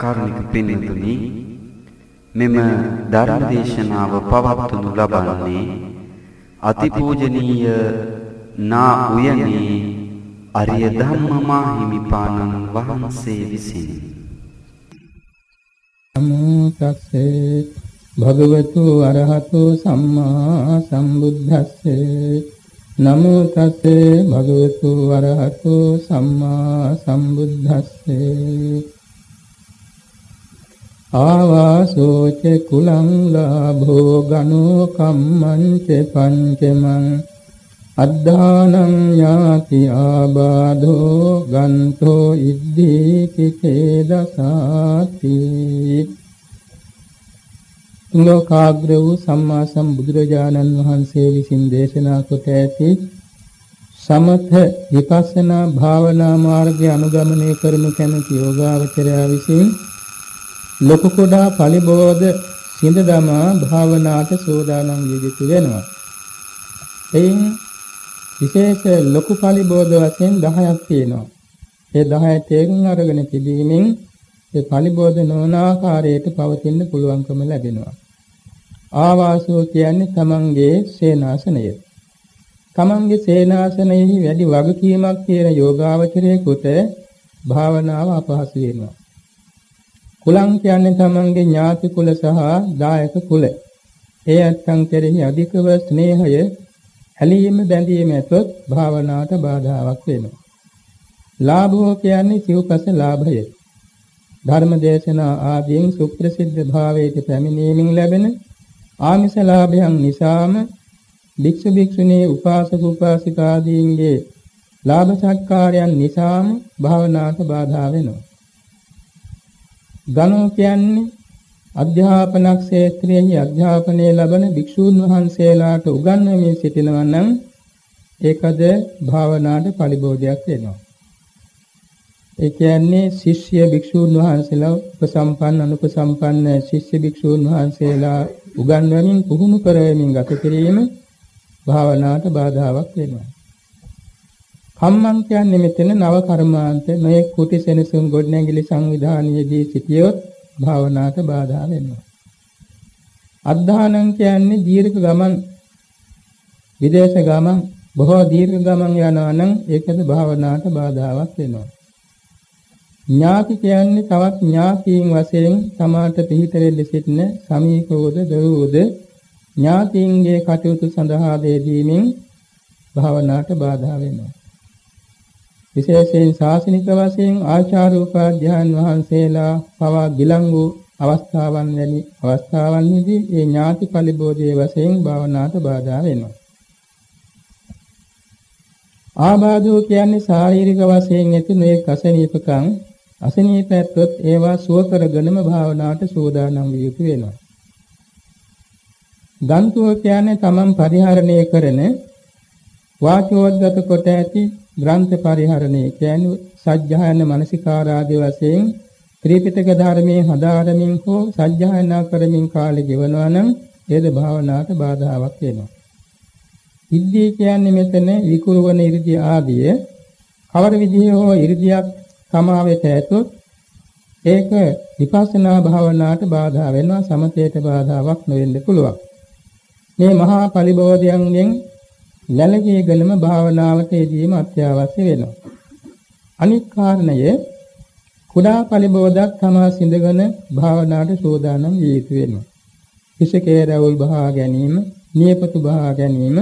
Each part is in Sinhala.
කාරුණික පින්තුනි මෙම ධර්ම දේශනාව පවත්වනු ලබන්නේ අතිපූජනීය නා උයනේ අරිය ධම්මමා හිමිපාණන් වහන්සේ විසිනි. නමෝ තස්සේ භගවතු අරහතු සම්මා සම්බුද්දස්සේ නමෝ තස්සේ භගවතු අරහතු සම්මා සම්බුද්දස්සේ ආවාසෝච කුලං ලාභෝ ගනෝ කම්මං ච පංචමං අද්ධානං යාති ආබාධෝ ගන්තෝ ඉද්දී කිතේදසාති තුලෝකාග්‍ර වූ සම්මා සම්බුදුරජාණන් වහන්සේ විසින් දේශනා කොට ඇති සමථ විපස්සනා භාවනා මාර්ගය අනුගමනය කරනු කැමති යෝගාවචරයා විසින් ලොකු කුඩා පරිබෝධ සිඳ දමා භාවනාවට සෝදානම් විය යුතු වෙනවා. එයින් විශේෂ ලොකු පරිබෝධ වශයෙන් 10ක් තියෙනවා. ඒ 10 තේරුම් අරගෙන තිබීමෙන් ඒ පරිබෝධ නොවන ආකාරයට පවතින්න පුළුවන්කම ලැබෙනවා. ආවාසෝ කියන්නේ තමන්ගේ සේනාසනය. තමන්ගේ සේනාසනයෙහි වැඩි වගකීමක් තියෙන යෝගාවචරයෙකුට භාවනාව අපහසු වෙනවා. කුලං කියන්නේ තමන්ගේ ඥාති කුල සහ දායක කුල. ඒ අත්සන් කෙරෙහි අධිකව ස්නේහය ඇලීම බැඳීම ඇතොත් භාවනාවට බාධාවක් වෙනවා. ලාභෝ කියන්නේ සිව්පස ලාභය. ධර්ම දේශනා ආදීන් සුප්‍රසිද්ධ භාවයට පැමිණීමෙන් ලැබෙන ආමිෂ ලාභයන් නිසාම භික්ෂු භික්ෂුණී උපාසක උපාසිකාදීන්ගේ ලාභ සත්කාරයන් නිසාම භාවනාවට බාධා වෙනවා. ගණෝ කියන්නේ අධ්‍යාපන ක්ෂේත්‍රයේ අධ්‍යාපනය ලබන භික්ෂූන් වහන්සේලාට උගන්වමින් සිටිනවා නම් ඒකද භාවනාවට පරිබෝධයක් වෙනවා. ඒ කියන්නේ ශිෂ්‍ය භික්ෂූන් වහන්සේලා උපසම්පන්න අනුපසම්පන්න ශිෂ්‍ය භික්ෂූන් වහන්සේලා උගන්වමින් පුහුණු කරමින් ගත කිරීම භාවනාවට බාධාවක් වෙනවා. කම්මං කියන්නේ මෙතන නව කර්මාන්ත නොයේ කුටි සෙනසුන් ගොඩනැගිලි සංවිධානයේදී සිටියොත් භාවනාවට බාධා වෙනවා. අද්ධානං කියන්නේ දීර්ඝ ගමන් විදේශ ගමන් බොහෝ දීර්ඝ ගමන් යනවා නම් ඒකද භාවනාවට බාධාවක් වෙනවා. ඥාති කියන්නේ තවත් ඥාතීන් වශයෙන් සමාත පිහිටෙල්ල සිටින සමීකෝද දරුවෝද ඥාතීන්ගේ කටයුතු සඳහා දෙදීමින් භාවනාවට බාධා වෙනවා. විශේෂයෙන් ශාසනික වශයෙන් ආචාර්ය උපාධ්‍යාන් වහන්සේලා පවා ගිලංගු අවස්ථාවන් වැනි අවස්ථාවන්හිදී ඒ ඥාති පරිබෝධයේ වශයෙන් භාවනාවට බාධා වෙනවා. ආබාධෝ කියන්නේ ශාරීරික වශයෙන් ඇති නොයෙක් අසනීපකම් අසනීපයත්වත් ඒවා සුව කරගෙනම භාවනාවට සූදානම් විය යුතු වෙනවා. ගන්තුව කියන්නේ තමන් පරිහරණය කරන වාචෝද්ගත කොට ඇති ග්‍රන්ථ පරිහරණය කියන්නේ සජ්ජායන මනසිකාරාදී වශයෙන් ත්‍රිපිටක ධර්මයේ හදාරමින් හෝ සජ්ජායනා කරමින් කාලය ගෙවනවා නම් ඒද භාවනාවට බාධාවක් වෙනවා. ඉද්ධිය කියන්නේ මෙතන විකුරුවන ඉර්ධිය ආදිය කවර විදිහේ හෝ ඉර්ධියක් සමාවෙත ඇතොත් ඒක විපස්සනා භාවනාවට බාධා වෙනවා සමතේට බාධාවක් නොවෙන්න පුළුවන්. මේ මහා පරිබෝධයන්ගෙන් ලැලකීගෙනම භාවනාවට යෙදීම අත්‍යවශ්‍ය වෙනවා. අනික් කාරණය කුඩා පරිබෝධක් තමා සිඳගෙන භාවනාවට සෝදානම් විය යුතු වෙනවා. හිසකේ රැවුල් බහා ගැනීම, නියපතු බහා ගැනීම,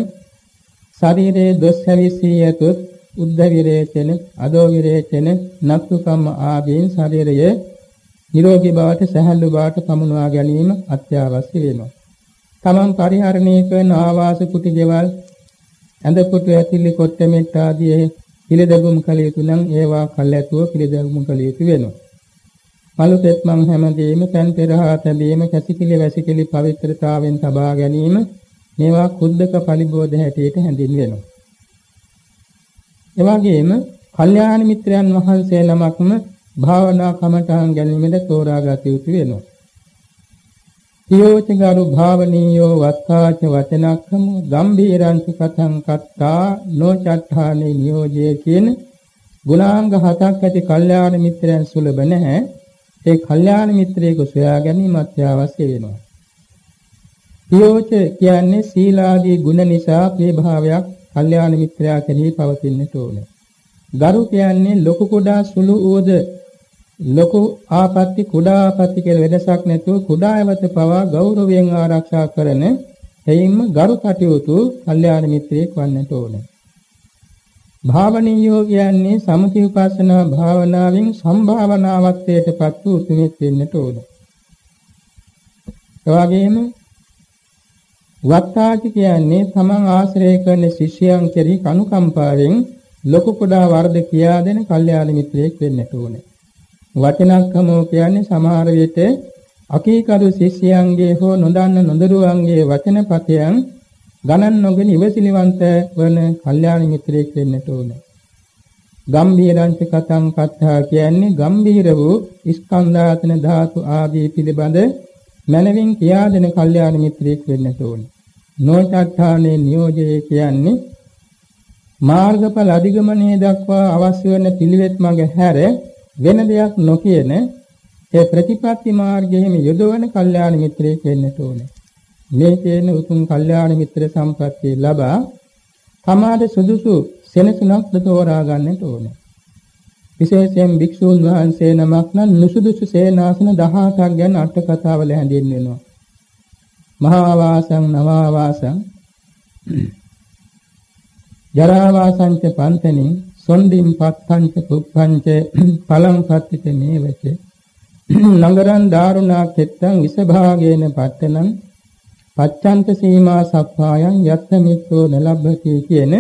ශරීරයේ දොස් හැවිසී යතොත් උද්ධ විරේචන, අදෝ විරේචන, නත්තුකම්ම ආදීන් ශරීරයේ නිරෝගී බවට සැහැල්ලු බවට පමුණවා ගැනීම අත්‍යවශ්‍ය වෙනවා. තමන් පරිහරණය කරන ආවාස කුටි ගෙවල් ඇඳ පුටු ඇතිලි කොට මෙට්ට ආදී පිළිදැගුම් කළ යුතු නම් ඒවා කල්ැතුව පිළිදැගුම් කළ යුතු වෙනවා. මලු පෙත්මන් හැමදේම පෑන් පෙරහා තැබීම කැසිකිලි වැසිකිලි පවිත්‍රතාවෙන් තබා ගැනීම මේවා කුද්දක පරිබෝධ හැටියට හැඳින්වෙනවා. එවැගේම කල්යාණ මිත්‍රයන් වහන්සේ නමක්ම භාවනා කමඨාන් ගැනීමට තෝරාගත යුතු වෙනවා. සියෝච ගරු භාවනීයෝ වත්තාච වචනක්ඛම ගම්බීරංච කතං කත්තා නොචත්තානේ නියෝජයේ කියන ගුණාංග හතක් ඇති කල්යාණ මිත්‍රයන් සුලභ නැහැ. ඒ කල්යාණ මිත්‍රයෙකු සොයා ගැනීමත් අවශ්‍ය වෙනවා. පියෝච කියන්නේ සීලාදී ගුණ නිසා ප්‍රේභාවයක් කල්යාණ මිත්‍රයා කෙරෙහි පවතින්නට ඕනේ. ගරු කියන්නේ ලොකු කුඩා සුළු ඌද ලොකු ආපත්‍ති කුඩා ආපත්‍ති කියලා වෙනසක් නැතුව කුඩා ඇවත පවා ගෞරවයෙන් ආරක්ෂා කරන එයින්ම ගරු කටයුතු කල්යාණ මිත්‍රයෙක් වන්නට ඕනේ. භාවනීයෝ කියන්නේ සමථ විපස්සනා භාවනාවෙන් සම්භාවනාවත්වයටපත් වූ උතුමෙක් වෙන්නට ඕනේ. එවාගෙම වත්තාචි කියන්නේ තමන් ආශ්‍රය කරන ශිෂ්‍යයන් කෙරෙහි කනුකම්පාවෙන් ලොකු කුඩා වර්ධ කියා දෙන කල්යාණ මිත්‍රයෙක් වෙන්නට ඕනේ. වචනක්කමෝ කියන්නේ සමහර විට අකීකරු ශිෂ්‍යයන්ගේ හෝ නොදන්න නොදරුවන්ගේ වචනපතයන් ගණන් නොගෙන ඉවසිලිවන්ත වන කල්යාණ මිත්‍රයෙක් වෙන්නට ඕනේ. ගම්බීරංච කතං කත්තා කියන්නේ ගම්බීර වූ ස්කන්ධාතන ධාතු ආදී පිළිබඳ මනවින් කියා දෙන කල්යාණ මිත්‍රයෙක් වෙන්නට ඕනේ. නොචත්තානේ නියෝජය කියන්නේ මාර්ගඵල අධිගමනයේ දක්වා අවශ්‍ය වන පිළිවෙත් මඟ හැර වෙන දෙයක් නොකියන ඒ ප්‍රතිපත්ති මාර්ගයේම යොදවන කල්යාණ මිත්‍රයෙක් වෙන්නට ඕනේ. මේ කියන උතුම් කල්යාණ මිත්‍ර සම්පත්තිය ලබා තමාට සුදුසු සෙනසුනක් තෝරා ගන්නට ඕනේ. විශේෂයෙන් භික්ෂූන් වහන්සේ නමක් නම් නුසුදුසු සේනාසන 18ක් ගැන අට කතාවල හැඳින්වෙනවා. මහා වාසං නවා වාසං ජරා වාසංච පන්තනින් සොණ්ඩින් පත්තංච පුප්පංච පලං පත්තිත මේවච නගරං දාරුණා කෙත්තං විසභාගේන පත්තනං පච්ඡන්ත සීමා සප්පායන් යත්ත මිත්‍රෝ නලබ්බති කියන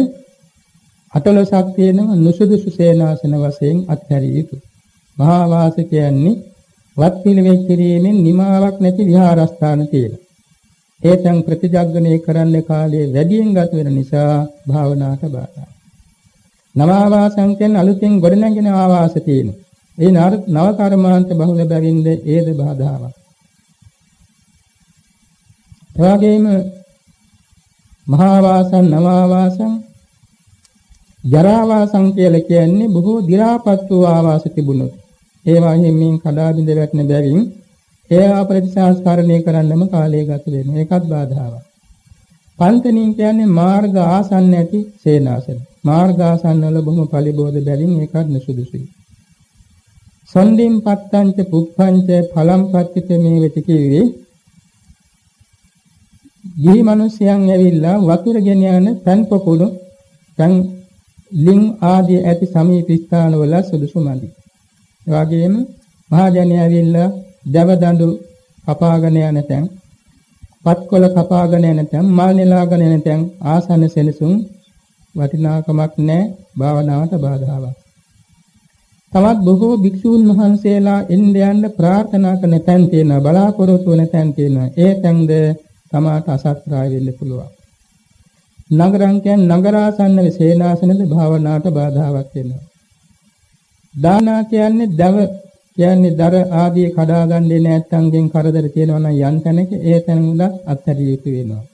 අටලොසක් තියෙනවා නුසුදුසු සේනාසන වශයෙන් අත්හැරිය යුතු. මහා වාස කියන්නේ වත් පිළිවෙත් කිරීමෙන් නිමාවක් නැති විහාරස්ථාන තියෙනවා. ඒතන් ප්‍රතිජග්ගණය කරන්න කාලේ වැඩියෙන් ගත වෙන නිසා භාවනාවට බාධා. නවාවාසං කියන අලුතින් ගොඩනැගෙන ආවාස තියෙනවා. ඒ නව කර්මාන්ත බහුල බැවින්ද ඒද බාධාවක්. එවාගෙම මහා වාසං නවා වාසං ජරා වාසං කියලා කියන්නේ බොහෝ දි รา පත් වූ ආවාස තිබුණොත් ඒවා හිමින් කඩා බිඳ වැටෙන බැවින් ඒවා ප්‍රතිසංස්කරණය කරන්නම කාලය ගත වෙනවා ඒකත් බාධාවක් පන්තනින් කියන්නේ මාර්ග ආසන්න ඇති සේනාසන මාර්ග ආසන්න වල බොහොම පරිබෝධ බැවින් ඒකත් නුසුදුසුයි සොන්ඩින් පත්තංච පුප්පංච ඵලම් පත්තිත මේ වෙති කිව්වේ ගිහි මිනිසයන් ඇවිල්ලා වතුර ගෙන යන පන් පොකුණු පන් ලිං ආදී ඇති සමීප ස්ථානවල සුදුසු මදි. ඒ වගේම මහජනය ඇවිල්ලා දව දඬු කපාගෙන යන තැන්, පත්කොළ කපාගෙන යන තැන්, මල් නෙලාගෙන යන තැන් ආසන සෙනසුන් වටිනාකමක් නැහැ භාවනාවට බාධාවක්. තවත් බොහෝ භික්ෂූන් වහන්සේලා එන්න යන්න ප්‍රාර්ථනා කරන තැන් තියෙනවා බලාපොරොත්තු වෙන තැන් තියෙනවා. ඒ තැන්ද තමාට අසත්‍රාය වෙන්න පුළුවන්. නගරං කියන්නේ නගරාසන්න විසේනාසනද භාවනාවට බාධාවක් වෙනවා. දානා කියන්නේ දව කියන්නේ දර ආදී කඩා ගන්නේ නැත්නම්ගෙන් කරදර තියෙනවා නම් යන් තැනක ඒ තැන උඩ අත්හැරිය යුතු වෙනවා.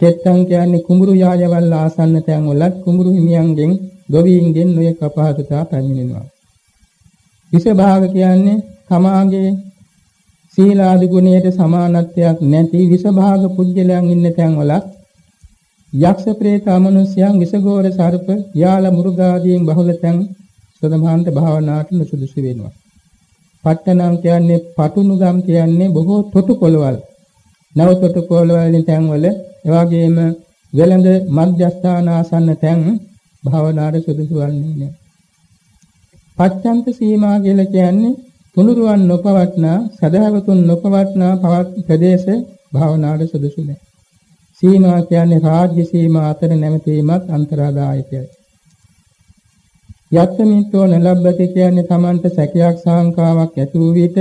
කෙත්තං කියන්නේ කුඹුරු යායවල් ආසන්න තැන් වලත් කුඹුරු හිමියන්ගෙන් ගොවීන්ගෙන් නොයෙක් අපහසුතා පැමිණෙනවා. විස භාග කියන්නේ තමාගේ සීලාදි ගුණයට සමානත්වයක් නැති විසභාග පුජ්‍යලයන් ඉන්න තැන්වල යක්ෂ ප්‍රේත අමනුෂ්‍යයන් විසගෝර සර්ප යාල මුරුගාදීන් බහුල තැන් සදමහන්ත භාවනාවට නුසුදුසු වෙනවා. පට්ටනම් කියන්නේ පටුනුගම් කියන්නේ බොහෝ තොටු පොළවල්. නව තොටු පොළවල් තැන්වල එවාගෙම වෙළඳ මධ්‍යස්ථාන ආසන්න තැන් භාවනාවට සුදුසු වන්නේ නැහැ. පච්චන්ත සීමා කියලා කියන්නේ තුනුරුවන් නොපවත්නා සදහවතුන් නොපවත්නා පවත් ප්‍රදේශ භාවනාවට සුදුසු නැහැ. සීමා කියන්නේ රාජ්‍ය සීමා අතර නැවතීමත් අන්තරාදායකයි. යත්තමිතෝ නලබ්බති කියන්නේ Tamanට සැකයක් සාංකාවක් ඇති වූ විට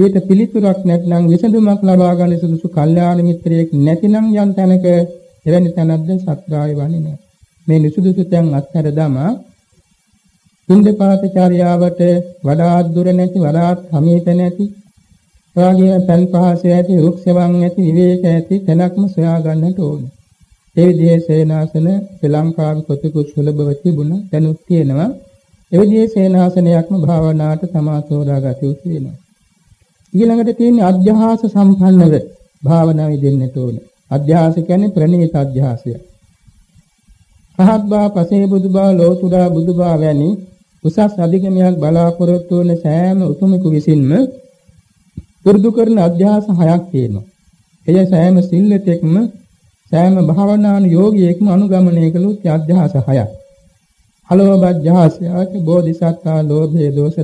ඊට පිළිතුරක් නැත්නම් විසඳුමක් ලබා ගන්න සුදුසු කල්යාණ මිත්‍රයෙක් නැතිනම් යම් තැනක එවැනි තැනක්ද සත්‍රාය වන්නේ නැහැ. මේ නිසුදුසු තැන් අත්හැර දමා පින්දපාත චාරියාවට වඩාත් දුර නැති වඩාත් සමීප නැති එවාගේම පන් පහස ඇති රුක්සවන් ඇති විවේක ඇති තැනක්ම සොයා ගන්නට ඕනේ. ඒ විදිහේ සේනාසන ශ්‍රී ලංකාවේ කොතිකුත් සුලභව තිබුණ දැනුත් තියෙනවා. එවිදී සේනාසනයක්ම භාවනාවට තමා තෝරාගත යුතු වෙනවා. ඊළඟට තියෙන අධ්‍යාස සම්පන්නව භාවනාව දෙන්නට ඕනේ. අධ්‍යාස කියන්නේ ප්‍රණීත අධ්‍යාසය. රහත් බව, පසේ බුදු බව, ලෝතුරා බුදු බව වැනි උසස් අධිගමයක් බලාපොරොත්තු වන සෑම උතුමෙකු විසින්ම පුරුදු කරන අධ්‍යාස හයක් තියෙනවා. එය සෑම සිල්ලතෙක්ම සෑම භාවනාන යෝගියෙක්ම අනුගමනය කළ යුතු අධ්‍යාස හයක්. අලෝභඥාසයාච බෝධිසත්තා ලෝභේ දෝෂ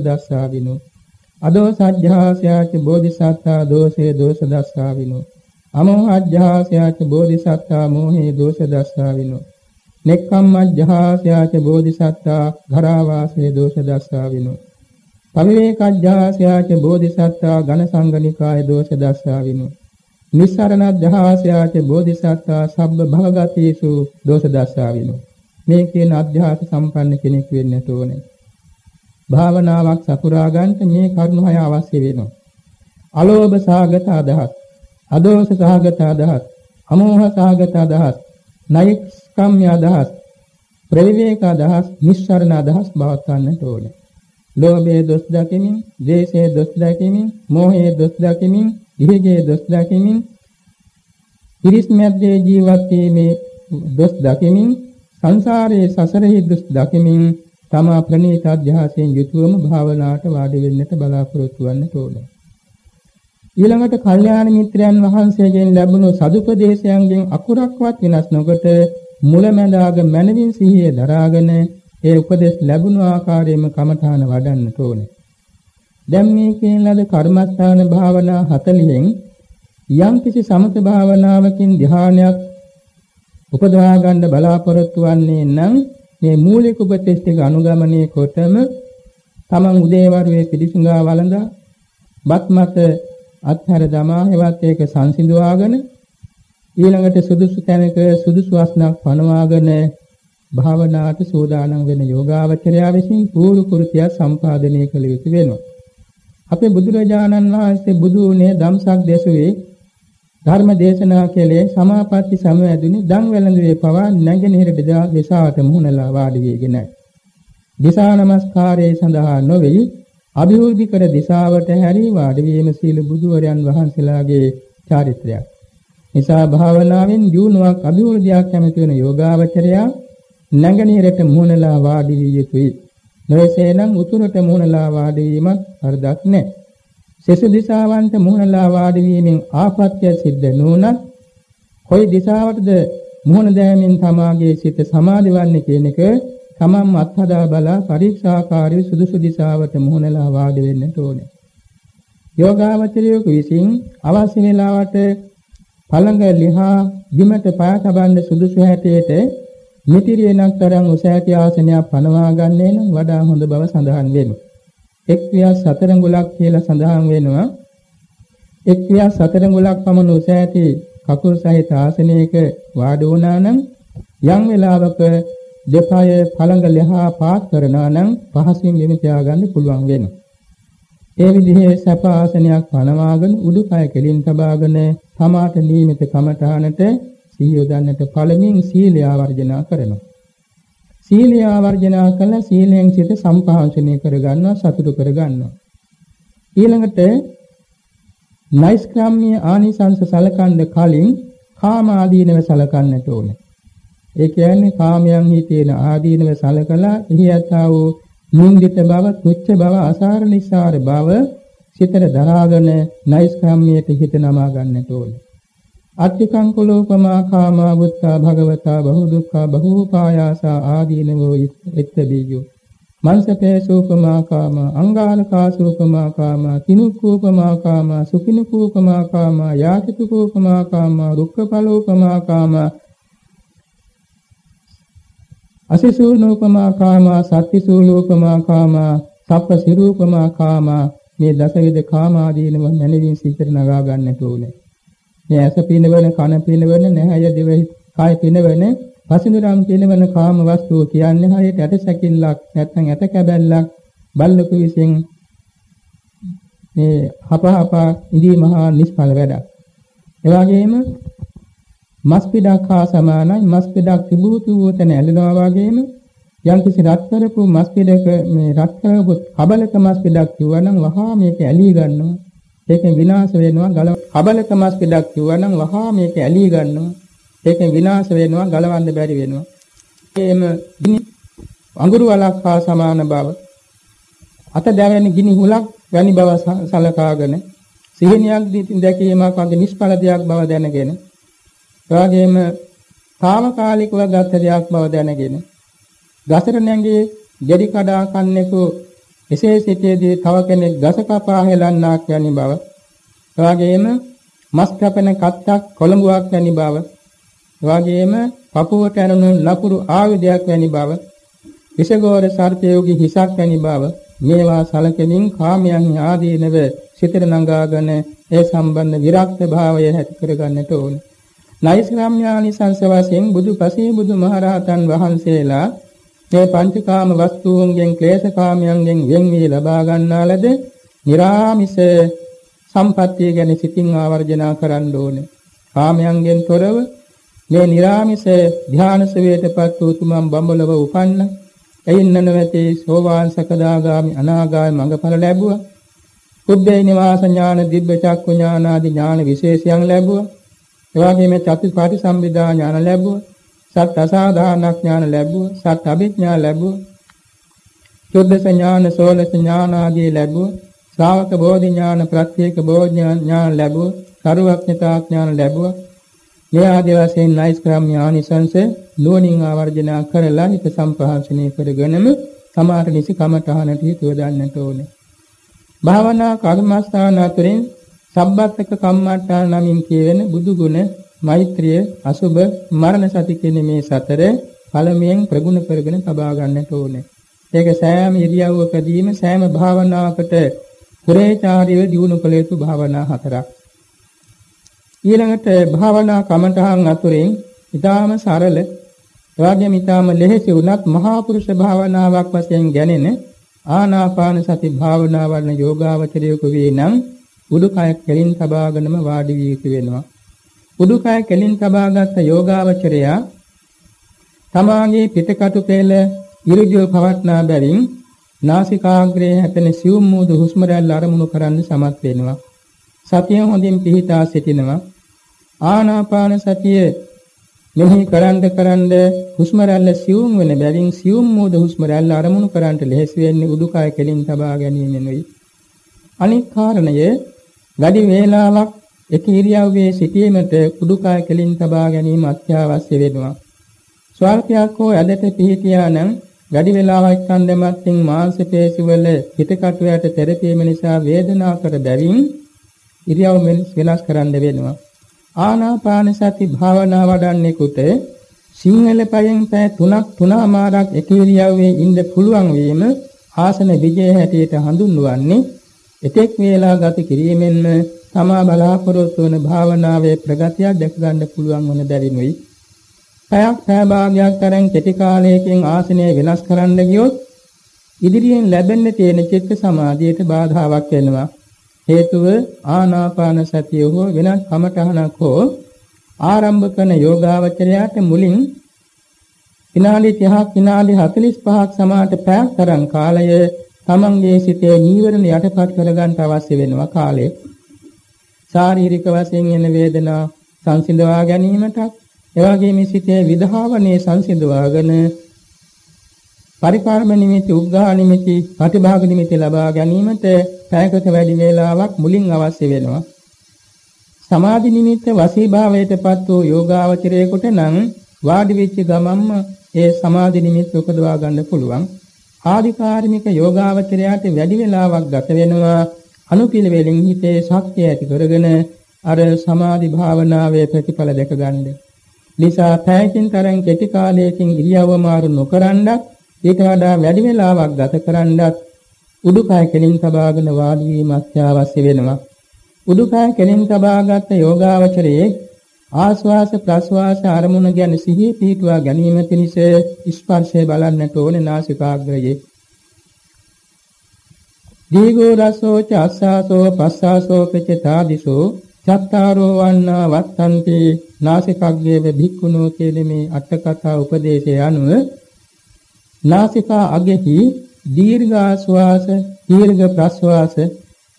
දස්සාවිනෝ අදෝසඥාසයාච බෝධිසත්තා දෝෂේ දෝෂ දස්සාවිනෝ අමෝහඥාසයාච බෝධිසත්තා මෝහේ දෝෂ දස්සාවිනෝ නෙක්ඛම්මඥාසයාච බෝධිසත්තා ධරාවාසේ දෝෂ දස්සාවිනෝ පවිවේකඥාසයාච බෝධිසත්තා ඝන සංගනිකාය දෝෂ දස්සාවිනෝ නිස්සරණඥාසයාච බෝධිසත්තා සබ්බ භවගතීසු දෝෂ දස්සාවිනෝ මේ කියන අධ්‍යාස සම්පන්න කෙනෙක් වෙන්නට ඕනේ. භාවනාවක් සපුරා ගන්නට මේ කරුණු හය අවශ්‍ය වෙනවා. අලෝභ සාගත අදහස්, අදෝෂ සාගත අදහස්, අමෝහ සාගත අදහස්, නෛක්ස්කම්ය අදහස්, ප්‍රවිවේක අදහස්, නිස්සරණ අදහස් බවත්වන්නට ඕනේ. ලෝභයේ දොස් දකිමින්, ද්වේෂයේ දොස් දකිමින්, මෝහයේ දොස් දකිමින්, ඉහිගේ දොස් දකිමින්, ඉරිස් මැද්දේ ජීවත් වීමේ දොස් දකිමින් සංසාරයේ සසරෙහි දුක් දකිමින් තමා ප්‍රණීත අධ්‍යාසයෙන් යුතුවම භාවනාවට වාඩි වෙන්නට බලාපොරොත්තු වන්න ඕනේ. ඊළඟට කල්යාණ මිත්‍රයන් වහන්සේගෙන් ලැබුණු සදුපදේශයන්ගෙන් අකුරක්වත් වෙනස් නොකොට මුලැමැදාග මනවින් සිහිය දරාගෙන ඒ උපදෙස් ලැබුණු ආකාරයෙන්ම කමඨාන වඩන්නට ඕනේ. දැන් මේ කියන ලද කර්මස්ථාන භාවනා 40න් යම් කිසි සමත භාවනාවකින් ධ්‍යානයක් උපදවා ගන්න බලාපොරොත්තු වන්නේ නම් මේ මූලික උපදේශ ටික අනුගමනය කොටම තමන් උදේවරුේ පිළිසුඟා වළඳා බත් මත අත්හැර දමා හෙවත් ඒක සංසිඳවාගෙන ඊළඟට සුදුසු තැනක සුදුසු අස්නක් පනවාගෙන භාවනාවට සූදානම් වෙන යෝගාවචරයා විසින් පූර්ව කෘත්‍ය සම්පාදනය කළ යුතු වෙනවා. අපේ බුදුරජාණන් වහන්සේ බුදු වුණේ ධම්සක් දේශුවේ ධර්ම දේශනා කළේ සමාපatti සමවැදුනි දන් වැළඳුවේ පවා නැගෙනහිර දිසාවට මුහුණලා වාඩි වීගෙනයි. දිසා නමස්කාරයේ සඳහා නොවේ අභිවෘද්ධි කර දිසාවට හැරී වාඩි වීම සීල බුදුවරයන් වහන්සේලාගේ චාරිත්‍රයක්. නිසා භාවනාවෙන් දියුණුවක් අභිවෘද්ධියක් කැමති වෙන යෝගාවචරයා නැගෙනහිරට මුහුණලා වාඩි විය යුතුයි. නොයසේනම් උතුරට මුහුණලා වාඩි වීමත් වරදක් නැහැ. සෙසු දිශාවන්ට මුහුණලා වාඩි වීමෙන් ආපත්‍ය සිද්ධ නොවනත් කොයි දිශාවටද මුහුණ දෑමෙන් තමාගේ සිත සමාධි වන්නේ කියන එක තමන්ම අත්හදා බලා පරීක්ෂාකාරී සුදුසු දිශාවට මුහුණලා වාඩි වෙන්නට ඕනේ. යෝගාවචරයක විසින් අවශ්‍ය වේලාවට පළඟ ලිහා බිමට පා තබන්න සුදුසු හැටියට මිතිරියනක් තරම් උස ඇති ආසනයක් පනවා ගන්නේ නම් වඩා හොඳ බව සඳහන් වෙනවා. එක් වියස් සතරඟුලක් කියලා සඳහන් වෙනවා. එක් වියස් සතරඟුලක් පමණ උස ඇති කකුල් සහිත ආසනයක වාඩි වුණා නම් යම් වෙලාවක දෙපය පළඟ ලෙහා පාත් කරනවා නම් පහසින් මෙමෙ තියාගන්න පුළුවන් වෙනවා. ඒ විදිහේ සැප ආසනයක් පනවාගෙන උඩුකය කෙලින් තබාගෙන තමාට නියමිත කමඨානට සිහිය යොදන්නට පළමින් සීලය ආවර්ජනා කරනවා. සීලය ආවර්ජනා කළ සීලයෙන් සිත සම්පාංශනය කරගන්නවා සතුටු කරගන්නවා. ඊළඟට නෛෂ්ක්‍රම්‍ය ආනිසංස සලකන්න කලින් කාම ආදීනව සලකන්නට ඕනේ. ඒ කියන්නේ කාමයන් හිතේන ආදීනව සලකලා එහි යථා වූ නින්දිත බව, තුච්ඡ බව, අසාර නිසාර බව සිතට දරාගෙන නෛෂ්ක්‍රම්‍යයට හිත නමා ගන්නට ඕනේ. අත්තිකං කුලෝපමා කාමා වුත්තා භගවතා බහු දුක්ඛා බහූපායාසා ආදීනවෝ එත්තබීයෝ මංසපේසූපමා කාමා අංගාලකාසූපමා කාමා කිනුක්කූපමා කාමා සුකිනුක්කූපමා කාමා යාතිතුකූපමා කාමා රුක්කපලූපමා කාමා අසිසූනූපමා කාමා සත්තිසූලූපමා කාමා සප්පසිරූපමා කාමා මේ දසවිධ කාමාදීනව මනවින් සිතර නගා ගන්නට ඕනේ. මේ ඇස පිනවන කන පිනවන නැහැය දිව කාය පිනවන පසිනුරම් පිනවන කාම වස්තුව කියන්නේ හරියට ඇට සැකිල්ලක් නැත්නම් ඇට කැබැල්ලක් බල්ලෙකු විසින් මේ හපහප ඉදී මහා නිෂ්ඵල වැඩක්. ඒ වගේම මස් පිටක් හා සමානයි මස් පිටක් තිබූ තුවතන ඇලෙනවා වගේම යම්කිසි රත් කරපු මස් පිටක මේ රත් කරපු කබලක මස් පිටක් කිව්වනම් වහා මේක ඇලී ගන්නවා. ඒකෙන් විනාශ වෙනවා ගල කබලක මස් පිටක් කිව්වනම් වහා මේක ඇලී ගන්නවා. ඒකෙන් විනාශ වෙනවා ගලවන්න බැරි වෙනවා. එහෙම ගිනි අඟුරු වලක් හා සමාන බව අත දැවෙන ගිනි හුලක් වැනි බව සලකාගෙන සිහිනියක් දැකීමක් වගේ නිෂ්ඵල දෙයක් බව දැනගෙන එවාගෙම తాවකාලිකව ගත දෙයක් බව දැනගෙන ගසර නැංගේ දෙඩි කඩා කන්නෙකු එසේ සිටේදී තව කෙනෙක් ගස කපා හෙලන්නාක් වැනි බව එවාගෙම මස් කපන කත්තක් කොළඹුවක් වැනි බව එවාගෙම පපුවට ඇනුණු ලකුරු ආයුධයක් වැනි බව විෂගෝර සර්පයෝගී හිසක් වැනි බව මේවා සලකමින් කාමයන් ආදීනව සිතට නඟාගෙන ඒ සම්බන්ධ විරක්ත භාවය ඇති කරගන්නට ඕන. නෛෂ්ක්‍රම්‍යානි සංස වශයෙන් බුදු පසේ බුදු මහරහතන් වහන්සේලා මේ පංචකාම වස්තුන්ගෙන් ක්ලේශකාමයන්ගෙන් වෙන් වී ලබා ගන්නා ලද निराமிස සම්පත්තිය ගැන සිතින් ආවර්ජනා කරන්න ඕනේ. කාමයන්ගෙන් තොරව මේ निराமிස ධානසවේතපත් වූ තුමන් බඹලව උපන්න. එයින් නොනවති සෝවාන් සකදාගාමි අනාගාමි මඟඵල ලැබුවා. උබ්බේ නිවාස ඥාන දිබ්බ චක්ඛු ඥාන ආදී ඥාන විශේෂයන් ලැබුවා. එවාගේ මේ චතුස්පාටි සම්විදා ඥාන ලැබුවා. සත් අසාධාරණ ඥාන ලැබුවා. සත් අභිඥා ලැබුවා. චොද්දස ඥාන සෝලස ඥාන ආදී ලැබුවා. ශ්‍රාවක බෝධි ඥාන ප්‍රත්‍යේක බෝධි ඥාන ලැබුවා. කරුවක්ඥතා ඥාන ලැබුවා. මේ ආදී වශයෙන් නයිස්ක්‍රම් ඥානිසංස නුවණින් ආවර්ජනා කරලා හිත සම්ප්‍රහාසනය කරගෙනම සමාත නිසි කමඨහනට හිතුව දන්නට ඕනේ. භාවනා කර්මස්ථාන අතරින් සබ්බත්තක කම්මඨාන නමින් කියවෙන බුදු ගුණ, මෛත්‍රිය, අසුබ, මරණ සති කියන මේ සතර පළමුවෙන් ප්‍රගුණ කරගෙන තබා ගන්නට ඕනේ. ඒක සෑම ඉරියව්වකදීම සෑම භාවනාවකට පුරේචාරිව දියුණු කළ යුතු භාවනා හතරක්. ඊළඟට භාවනා කමඨහන් අතුරින් ඊටාම සරල එවාගෙම ඊටාම ලෙහෙසි වුණත් මහා පුරුෂ භාවනාවක් වශයෙන් ගැනෙන ආනාපාන සති භාවනාව වන යෝගාවචරයෙකු වේ නම් උඩුකය කෙලින් තබාගෙනම වාඩි වී යුතු වෙනවා. උඩුකය කෙලින් තබාගත් යෝගාවචරයා තමාගේ පිටකටු පෙළ ඉරුජුව පවත්නා බැවින් නාසිකාග්‍රයේ හැපෙන සියුම් මූදු හුස්ම රැල්ල අරමුණු කරන්න සමත් වෙනවා. සතිය හොඳින් පිහිටා සිටිනවා. ආනාපාන සතිය මෙහි කරන්ද කරන්ද හුස්ම රැල්ල සියුම් වෙන බැවින් සියුම් මෝද හුස්ම රැල්ල අරමුණු කරන්ට ලෙහෙසි වෙන්නේ උඩුකය කෙලින් තබා ගැනීමෙනුයි. අනික් කාරණය වැඩි වේලාවක් එක ඉරියව්වේ සිටීමට උඩුකය කෙලින් තබා ගැනීම අත්‍යවශ්‍ය වෙනවා. ස්වල්පයක් හෝ ඇදට පිහිටියා නම් වැඩි වේලාවක් කන්දමත්ින් මාංශ පේශිවල පිටකටු යට තෙරපීම නිසා වේදනා කර බැවින් ඉරියව් වෙනස් කරන්න වෙනවා. ආනාපාන සති භාවනා වඩන්නෙකුට සිංහල පයෙන් පැය 3ක් 3මාරක් එක ඉරියව්වේ ඉන්න පුළුවන් වීම ආසන විජය හැටියට හඳුන්වන්නේ එතෙක් වේලා ගත කිරීමෙන්ම තමා බලාපොරොත්තු වන භාවනාවේ ප්‍රගතිය දැක ගන්න පුළුවන් වන බැවිනුයි. පැයක් පැය භාගයක් තරම් කෙටි කාලයකින් ආසනය වෙනස් කරන්න ගියොත් ඉදිරියෙන් ලැබෙන්න තියෙන චිත්ත සමාධියට බාධාවක් වෙනවා. හේතුව ආනාපාන සතිය හෝ වෙනත් කමඨහනක් හෝ ආරම්භ කරන යෝගාවචරයාට මුලින් විනාඩි 30ක් විනාඩි 45ක් සමාත පැයක් තරම් කාලය තමන්ගේ සිතේ නීවරණ යටපත් කරගන්න අවශ්‍ය වෙනවා කාලය. ශාරීරික වශයෙන් එන වේදනා සංසිඳවා ගැනීමටත් එවාගේම සිතේ විධාවනයේ සංසිඳවාගෙන පරිපාලන නිමිති උග්ඝා නිමිති ප්‍රතිභාග නිමිති ලබා ගැනීමට පැයකට වැඩි වේලාවක් මුලින් අවශ්‍ය වෙනවා. සමාධි නිමිත්ත වසීභාවයටපත් වූ යෝගාවචරයෙකුට නම් වාඩි වෙච්ච ගමන්ම ඒ සමාධි නිමිත්ත උපදවා ගන්න පුළුවන්. ආධිකාර්මික යෝගාවචරයට වැඩි වේලාවක් ගත වෙනවා. අනුපිළිවෙලින් හිතේ ශක්තිය ඇති කරගෙන අර සමාධි භාවනාවේ ප්‍රතිඵල දැක ගන්න. නිසා පැයකින් තරම් කෙටි කාලයකින් ඉරියව්ව මාරු නොකරනත් ඊට වඩා වැඩි වේලාවක් ගත කරන්නත් උඩුකය කෙලින් තබාගෙන වාඩි වීම අත්‍යවශ්‍ය වෙනවා. උඩුකය කෙලින් තබාගත් යෝගාවචරයේ ආස්වාස ප්‍රස්වාස අරමුණ ගැන සිහිය පිහිටුවා ගැනීම පිණිස ස්පර්ශය බලන්නට ඕනේ නාසිකාග්‍රයේ. දීගෝ රසෝ ච අස්සාසෝ පස්සාසෝ පචතාදිසෝ චත්තාරෝ වන්නා වත්තන්ති නාසිකග්ගේව භික්ඛුනෝ කියන මේ අට කතා උපදේශය අනුව නාසිකා අගෙහි දීර්ඝ ආශ්වාස දීර්ඝ ප්‍රශ්වාස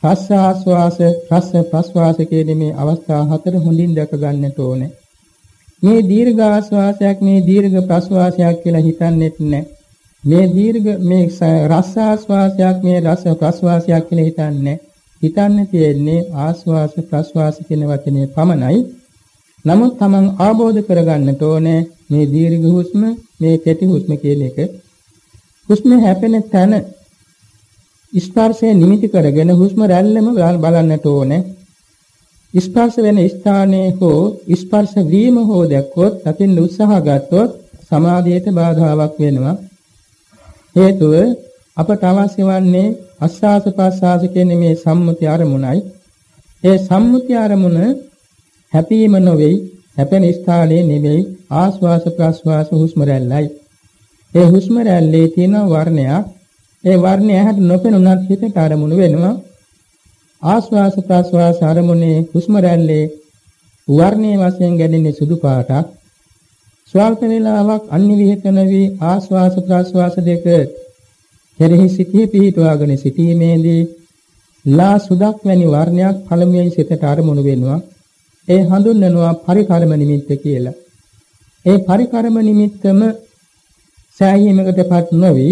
රස ආශ්වාස රස ප්‍රශ්වාස කියන මේ අවස්ථා හතර හොඳින් දැක ගන්නට ඕනේ. මේ දීර්ඝ ආශ්වාසයක් මේ දීර්ඝ ප්‍රශ්වාසයක් කියලා හිතන්නෙත් නැහැ. මේ දීර්ඝ මේ රස ආශ්වාසයක් මේ රස ප්‍රශ්වාසයක් කියලා හිතන්නේ හිතන්නේ තියෙන්නේ ආශ්වාස ප්‍රශ්වාස කියන වචනේ පමණයි. නමුත් Taman ආબોධ කරගන්නට ඕනේ මේ දීර්ඝ හුස්ම මේ කෙටි හුස්ම කියන එක. හුස්ම හැපෙන තැන ස්පර්ශය නිමිති කරගෙන හුස්ම රැල්ලම බලන්නට ඕනේ. ස්පර්ශ වෙන ස්ථානයේ හෝ ස්පර්ශ වීම හෝ දැක්කොත් අතින් උත්සාහ ගත්තොත් සමාධියට බාධාවක් වෙනවා. හේතුව අපට අවශ්‍ය වන්නේ අස්වාස ප්‍රස්වාස කියන මේ සම්මුති අරමුණයි. ඒ සම්මුති අරමුණ හැපීම නොවේ, හැපෙන ස්ථානයේ නෙවෙයි ආස්වාස ප්‍රස්වාස හුස්ම රැල්ලයි. ඒ හුස්ම රැල්ලේ තියෙන වර්ණයක් ඒ වර්ණය ඇහැට නොපෙනුනත් හිතට අරමුණු වෙනවා. ආස්වාස ප්‍රස්වාස අරමුණේ හුස්ම රැල්ලේ වර්ණයේ වශයෙන් ගැටෙන්නේ සුදු පාටක්. ස්වල්ප වේලාවක් අනිවිහෙතන වී ආස්වාස ප්‍රස්වාස දෙක කෙරෙහි සිටී පිහිටුවාගෙන සිටීමේදී ලා සුදක් වැනි වර්ණයක් පළමුවෙන් සිතට අරමුණු වෙනවා. ඒ හඳුන්වනවා පරිකර්ම නිමිත්ත කියලා. ඒ පරිකර්ම නිමිත්තම සෑහීමකටපත් නොවි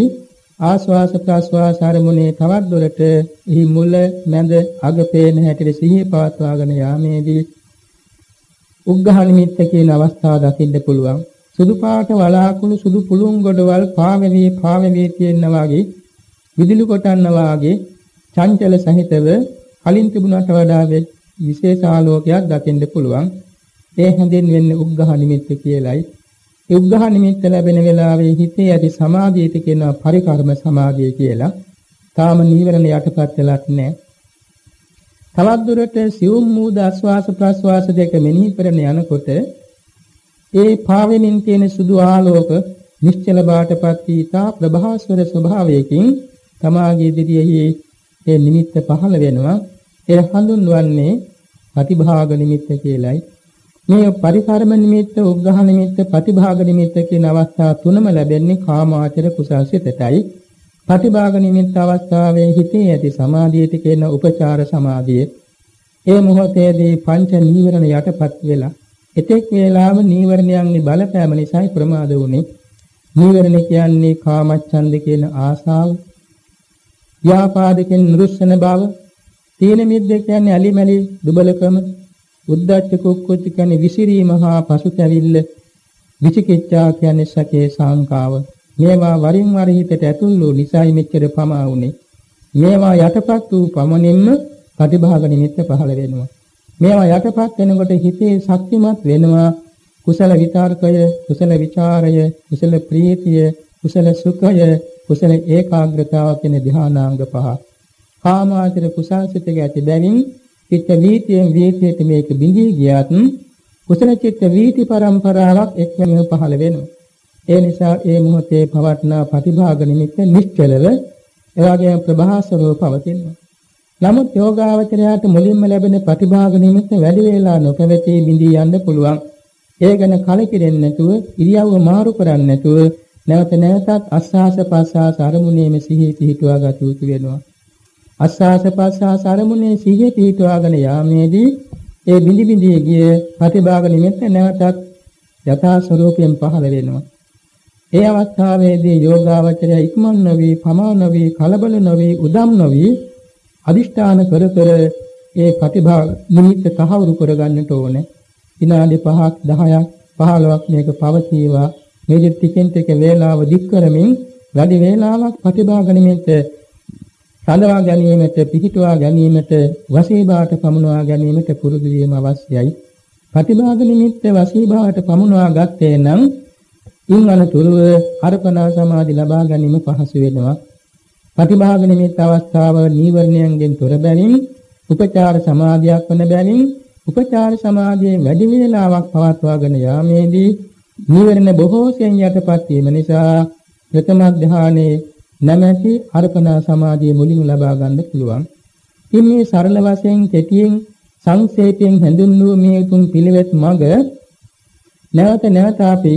ආස්වාස ප්‍රාස්වාස අරමුණේ තවත් දුරට එහි මුල මැද අග පේන හැටියට සිහිය පවත්වාගෙන යාමේදී උග්ඝහ නිමිත්ත කියන අවස්ථාව දකින්න පුළුවන් සුදු පාට වලාකුළු සුදු පුළුන් ගොඩවල් පාවෙවි පාවෙවි තියෙනා වගේ විදුලි කොටන්නා වගේ චංචල සහිතව කලින් තිබුණට වඩා විශේෂ ආලෝකයක් දකින්න පුළුවන් ඒ හැඳින් වෙන්නේ උග්ඝහ නිමිත්ත කියලයි ඒ උග්ඝහ නිමිත්ත ලැබෙන වෙලාවේ හිතේ ඇති සමාධියට කියනවා පරිකර්ම සමාධිය කියලා. තාම නීවරණ යටපත් වෙලත් නැහැ. තවත් දුරට සියුම් මූද ආස්වාස ප්‍රස්වාස දෙක මෙනෙහි කරන යනකොට ඒ පාවෙමින් තියෙන සුදු ආලෝක නිශ්චල බාටපත් වීතා ප්‍රභාස්වර ස්වභාවයකින් තමාගේ ඉදිරියෙහි ඒ නිමිත්ත පහළ වෙනවා. ඒ හඳුන්වන්නේ ප්‍රතිභාග නිමිත්ත කියලයි. මේ පරිකර්ම නිමිත්ත, උග්ඝහ නිමිත්ත, ප්‍රතිභාග නිමිත්ත කියන අවස්ථා තුනම ලැබෙන්නේ කාමාචර කුසල් සිතටයි. ප්‍රතිභාග නිමිත්ත අවස්ථාවේ හිතේ ඇති සමාධියට කියන උපචාර සමාධිය. ඒ මොහොතේදී පංච නීවරණ යටපත් වෙලා එතෙක් වේලාව නීවරණයන්ගේ බලපෑම නිසායි ප්‍රමාද වුනේ. නීවරණ කියන්නේ කාමච්ඡන්ද කියන ආසාව, ව්‍යාපාදකෙන් නිරුස්සන බව, තීන මිද්ද කියන්නේ අලිමැලි දුබලකම, උද්දච්ච කුක්කුච්ච කියන්නේ විසිරීම හා පසුතැවිල්ල විචිකිච්ඡා කියන්නේ සකේ සංකාව මේවා වරින් වර හිතට ඇතුල් වූ නිසයි මෙච්චර පමා වුනේ. මේවා යටපත් වූ පමණින්ම ප්‍රතිභාග නිමිත්ත පහළ වෙනවා. මේවා යටපත් වෙනකොට හිතේ ශක්තිමත් වෙනවා. කුසල විචාරකය කුසල ਵਿਚාරය කුසල ප්‍රීතිය කුසල සුඛය කුසල ඒකාග්‍රතාව කියන ධානාංග පහ. කාමාචර කුසල්සිතක ඇති බැවින් චිත්ත වීතියෙන් වීතියට මේක බිඳී ගියත් කුසල චිත්ත වීති පරම්පරාවක් එක්වැනිව පහළ වෙනවා. ඒ නිසා ඒ මොහොතේ පවත්නා ප්‍රතිභාග නිමිත්ත නිශ්චලව එවාගේම ප්‍රභාසරව පවතිනවා. නමුත් යෝගාවචරයට මුලින්ම ලැබෙන ප්‍රතිභාග නිමිත්ත වැඩි වේලා නොපැවතී බිඳී යන්න පුළුවන්. ඒ ගැන කලකිරෙන්නේ නැතුව ඉරියව්ව මාරු කරන්නේ නැතුව නැවත නැවතත් අස්වාස ප්‍රස්වාස අරමුණේම සිහි පිහිටුවා ගත යුතු වෙනවා. අස්වාස ප්‍රස්වාස අරමුණේ සිහිය පිහිටවාගෙන යාමේදී ඒ බිඳි බිඳි ගිය ප්‍රතිභාග නිමිත්ත නැවතත් යථා ස්වરૂපයෙන් පහළ වෙනවා. ඒ අවස්ථාවේදී යෝගාවචරය ඉක්මන් නොවි, පමා නොවි, කලබල නොවි, උදම් නොවි අදිෂ්ඨාන කර කර ඒ ප්‍රතිභාග නිමිත්ත තහවුරු කරගන්නට ඕනේ. විනාඩි 5ක් 10ක් 15ක් මේක පවතිවා. මේ ටිකෙන් ටික වේලාව දික් කරමින් වැඩි වේලාවක් ප්‍රතිභාග නිමිත්ත සඳවා ගැනීමට පිහිටුවා ගැනීමට වශීභාවට පමුණවා ගැනීමට පුරුදු වීම අවශ්‍යයි. ප්‍රතිභාග නිමිත්ත වශීභාවට පමුණවා ගත්තේ නම් ඉන් අනතුරුව අර්පණා සමාධි ලබා ගැනීම පහසු වෙනවා. ප්‍රතිභාග නිමිත්ත අවස්ථාව නීවරණයන්ගෙන් තොර බැවින් උපචාර සමාධියක් වන බැවින් උපචාර සමාධියේ වැඩි වේලාවක් පවත්වාගෙන යාමේදී නීවරණ බොහෝසෙන් යටපත් වීම නිසා ප්‍රථම ධානයේ නැමැති අර්පණා සමාධිය මුලින් ලබා ගන්න පුළුවන්. ඉතින් මේ සරල වශයෙන් කෙටියෙන් සංක්ෂේපයෙන් හඳුන්වූ මේ තුන් පිළිවෙත් මඟ නැවත නැවත අපි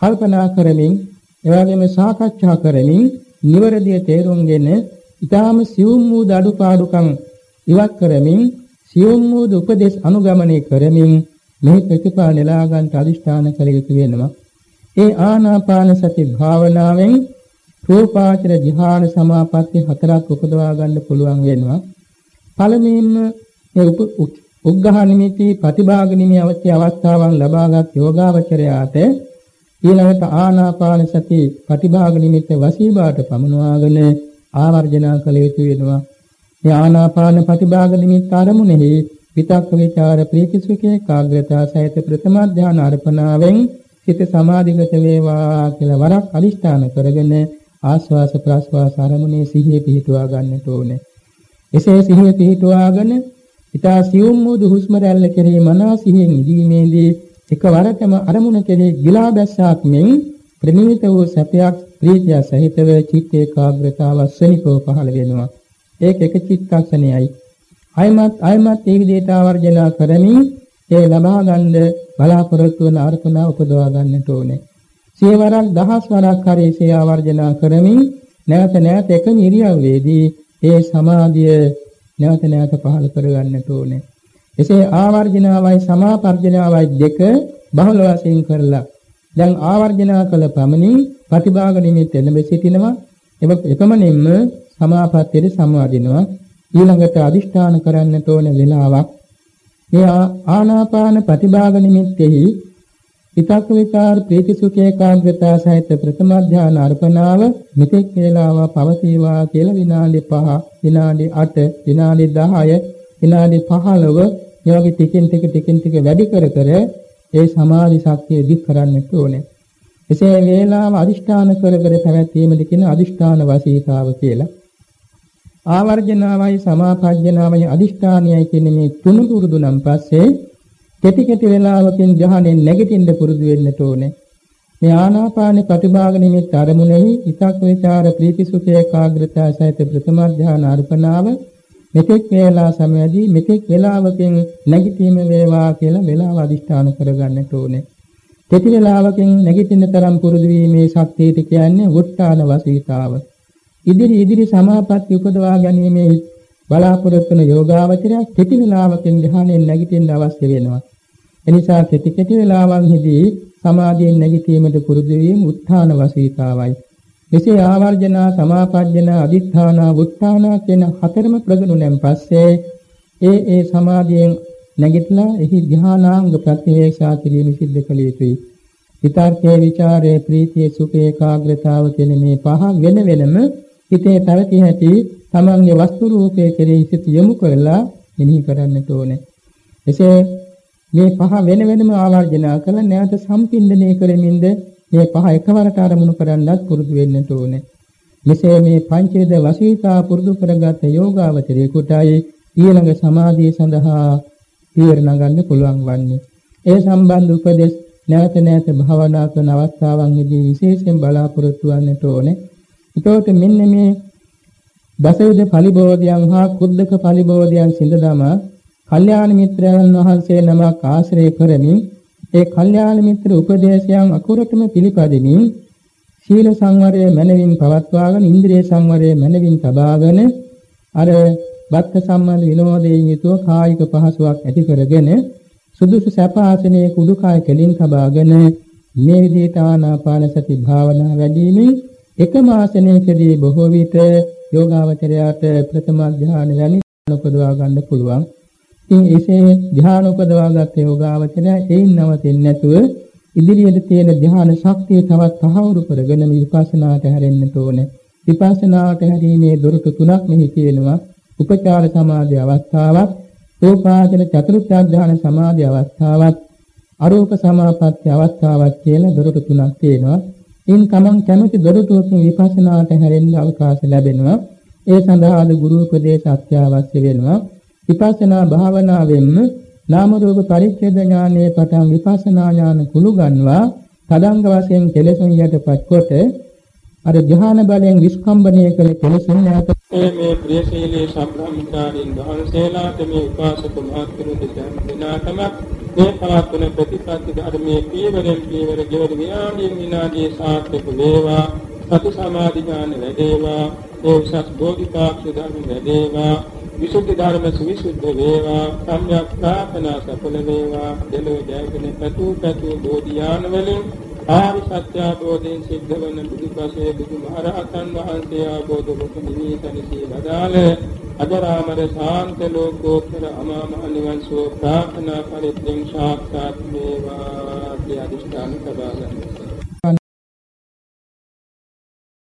කල්පනා කරමින් එවාගෙම සාකච්ඡා කරමින් නිවැරදිව තේරුම්ගෙන ඊටාම සියුම් වූ අඩුපාඩුකම් ඉවත් කරමින් සියුම් වූ උපදේශ අනුගමනය කරමින් මේ ප්‍රතිපා නෙලා ගන්නට අදිෂ්ඨාන කළ යුතු වෙනවා. ඒ ආනාපාන සති භාවනාවෙන් රූපාචර ධ්‍යාන සමාපatti හතරක් උපදවා ගන්න පුළුවන් වෙනවා. පළමුවෙන්ම මේ උග්ඝහ නිමිති ප්‍රතිභාග නිමි අවශ්‍ය අවස්ථාවන් ලබාගත් යෝගාවචරයාට ඊළඟට ආනාපාන සති ප්‍රතිභාග නිමිත්ත වසීබාට පමනවාගෙන ආවර්ජනා කළ යුතු වෙනවා. මේ ආනාපාන ප්‍රතිභාග නිමිත්ත ආරමුණෙහි විතක්ක ਵਿਚාර ප්‍රීති සුඛේ කාග්‍රතා සහිත ප්‍රථම ධානය අර්පණාවෙන් සිත සමාධිගත වේවා කියලා වරක් අදිෂ්ඨාන කරගෙන ආස්වාස ප්‍රාස්වාස ආරමුණේ සිහිය පිහිටුවා ගන්නට ඕනේ. එසේ සිහිය පිහිටුවාගෙන ඊතා සියුම් වූ හුස්ම රැල්ල කෙරෙහි මනස සිහියෙන් ඉදීමේදී එකවරටම අරමුණ කෙරෙහි ගිලා බැස්සක් මෙන් ප්‍රණීත වූ සැපයක් ප්‍රීතිය සහිතව චිත්ත ඒකාග්‍රතාව ස්වනිකව පහළ වෙනවා. ඒක එක චිත්තක්ෂණයයි. අයමත් අයමත් ඒ විදිහට ආවර්ජනා කරමින් ඒ ලබා ගන්න බලාපොරොත්තු වන අර්පණා උපදවා ගන්නට ඕනේ. සියවරක් දහස් වරක් හරි සිය ආවර්ජනා කරමින් නැවත නැවත එකම ඉරියව්වේදී ඒ සමාධිය නැවත නැවත පහළ කරගන්නට ඕනේ. එසේ ආවර්ජනාවයි සමාපර්ජනාවයි දෙක බහුල වශයෙන් කරලා දැන් ආවර්ජනා කළ පමණින් ප්‍රතිභාග නිමිත්ත එළඹ සිටිනවා. එපමණින්ම සමාපත්තියට සමවදිනවා. ඊළඟට අදිෂ්ඨාන කරන්නට ඕන වෙලාවක්. මේ ආනාපාන ප්‍රතිභාග නිමිත්තෙහි විතක්ක විචාර ප්‍රීති සුඛ ඒකාග්‍රතාව සහිත ප්‍රථම ධාන අර්පණාව මෙතෙක් වේලාව පවතිවා කියලා විනාඩි 5 විනාඩි 8 විනාඩි 10 විනාඩි 15 මේ වගේ ටිකෙන් ටික ටිකෙන් ටික වැඩි කර කර ඒ සමාධි ශක්තිය දික් කරන්නට ඕනේ. එසේ වේලාව අදිෂ්ඨාන කර කර පැවැත්වීමද කියන අදිෂ්ඨාන වශීතාව කියලා. ආවර්ජනාවයි සමාපජ්ජනාවයි අදිෂ්ඨානයයි කියන මේ තුන පුරුදු නම් පස්සේ කෙටි කෙටි වේලාවකින් ධ්‍යානෙන් නැගිටින්න පුරුදු වෙන්නට ඕනේ. මේ ආනාපාන ප්‍රතිභාග නිමිත්ත අරමුණෙහි ඉතක් විචාර ප්‍රීති සුඛ ඒකාග්‍රතාව සහිත ප්‍රථම ධ්‍යාන අර්පණාව මෙතෙක් වේලා සමයදී මෙතෙක් වේලාවකින් නැගිටීම වේවා කියලා වේලාව අදිෂ්ඨාන කරගන්නට ඕනේ. කෙටි වේලාවකින් නැගිටින්න තරම් පුරුදු වීමේ ශක්තියට කියන්නේ වුට්ටාන වසීතාව. ඉදිරි ඉදිරි සමාපatti උපදවා ගැනීමේ බලාපොරොත්තු වන යෝගාවචරය කෙටි වේලාවකින් ධ්‍යානයෙන් නැගිටින්න අවශ්‍ය වෙනවා. එනිසා කෙටි කෙටි වේලාවන්හිදී සමාධියෙන් නැගිටීමට පුරුදු වීම උත්ථාන වසීතාවයි. මෙසේ ආවර්ජනා සමාපජ්ජන අදිඨාන වුත්ථාන කියන හතරම ප්‍රගුණෙන් පස්සේ ඒ ඒ සමාධියෙන් නැගිටලා එහි ධානාංග ප්‍රතිවේක්ෂා කිරීම සිද්ධ කළ යුතුයි. විතර්කයේ ਵਿਚාරයේ ප්‍රීතියේ සුඛේ ඒකාග්‍රතාව කියන මේ පහ වෙන වෙනම හිතේ පැවති හැටි තමන්ගේ වස්තු රූපයේ කෙරෙහි සිත යොමු කරලා මෙනෙහි කරන්නට ඕනේ. එසේ මේ පහ වෙන වෙනම ආවර්ජනා කළ නැවත සම්පින්දනය කරමින්ද මේ පහ එකවරට අරමුණු කරන්නත් පුරුදු වෙන්නට ඕනේ. මෙසේ මේ පංචේද වසීතා පුරුදු කරගත් යෝගාවචරයෙකුටයි ඊළඟ සමාධිය සඳහා පියවර නගන්න පුළුවන් වන්නේ. ඒ සම්බන්ධ උපදෙස් නැවත නැවත භාවනා කරන අවස්ථාවන්හිදී විශේෂයෙන් බලාපොරොත්තු වෙන්නට ඕනේ. ඒතකොට මෙන්න මේ දසවිධ පරිබෝධයන් හා කුද්දක පරිබෝධයන් සිඳදම කල්යාණ මිත්‍රයන් වහන්සේ නමක් ආශ්‍රය කරමින් ඒ කල්යාණ මිත්‍ර උපදේශයන් අකුරටම පිළිපදිමින් සීල සංවරය මනවින් පවත්වාගෙන ඉන්ද්‍රිය සංවරය මනවින් තබාගෙන අර බක්ක සම්බන්ධ විනෝදයෙන් යුතුව කායික පහසුවක් ඇති කරගෙන සුදුසු සැප ආසනයේ කුඩුකාය කෙලින් තබාගෙන මේ විදිහට ආනාපාන සති භාවනා වැඩිමින් එකම ආසනයකදී බොහෝ විට යෝගාවචරයාට ප්‍රථම ධ්‍යාන වැනි උපදවා ගන්න පුළුවන්. ඉතින් එසේ ධ්‍යාන උපදවාගත් යෝගාවචරය එයින් නවතින්නේ නැතුව ඉදිරියට තියෙන ධ්‍යාන ශක්තිය තවත් තහවුරු කරගෙන විපස්සනාට හැරෙන්න ඕනේ. විපස්සනාට හැරීමේ දොරටු තුනක් මෙහි තියෙනවා. උපචාර සමාධි අවස්ථාවක්, සෝපාචන චතුර්ථ ධ්‍යාන සමාධි අවස්ථාවක්, අරූප සමාපatti අවස්ථාවක් කියලා දොරටු තුනක් තියෙනවා. ඉන් තමන් කැමති දොරටුවකින් විපස්සනාට හැරෙන්න අවකාශ ලැබෙනවා. ඒ සඳහාද ගුරු උපදේශ අත්‍යවශ්‍ය වෙනවා. විපස්සනා භාවනාවෙන්ම නාම රූප පරිච්ඡේද ඥානයේ පටන් විපස්සනා ඥාන කුළු ගන්නවා තදංග වශයෙන් කෙලෙසුන් යටපත් කොට අර ධ්‍යාන බලයෙන් විස්කම්බණය කළ කෙලෙසුන් නැවත මේ ප්‍රියශීලී සම්බ්‍රාහ්මචාරින් වහන්සේලාට මේ උපාසක මහත්තුරු දෙනාටම මේ පවත්වන ප්‍රතිපත්ති ධර්මයේ පීවරෙන් පීවර ගෙවන විනාඩියෙන් විනාඩියේ සාර්ථක වේවා. සති සමාධි ඥාන වැඩේවා. ඒ උසස් බෝධිපාක්ෂ ධර්ම වැඩේවා. විසුද්ධි ධර්ම සවිසුද්ධ වේවා සම්‍යක් ප්‍රාර්ථනා සඵල වේවා දෙලොව ජයගෙන පැතු පැතු බෝධියාන වලින් ආරි සත්‍ය අවබෝධයෙන් සිද්ධ වන බුදුපසේ බුදුමහරහතන් වහන්සේ අවබෝධ කොට නිවිසනසී වදාළ අජරාමර ශාන්ත ලෝකෝත්තර අමා මහ නිවන් සෝ ප්‍රාර්ථනා පරිත්‍යෙන් සාක්ෂාත් වේවා. කියලා අදිෂ්ඨාන කරගන්නවා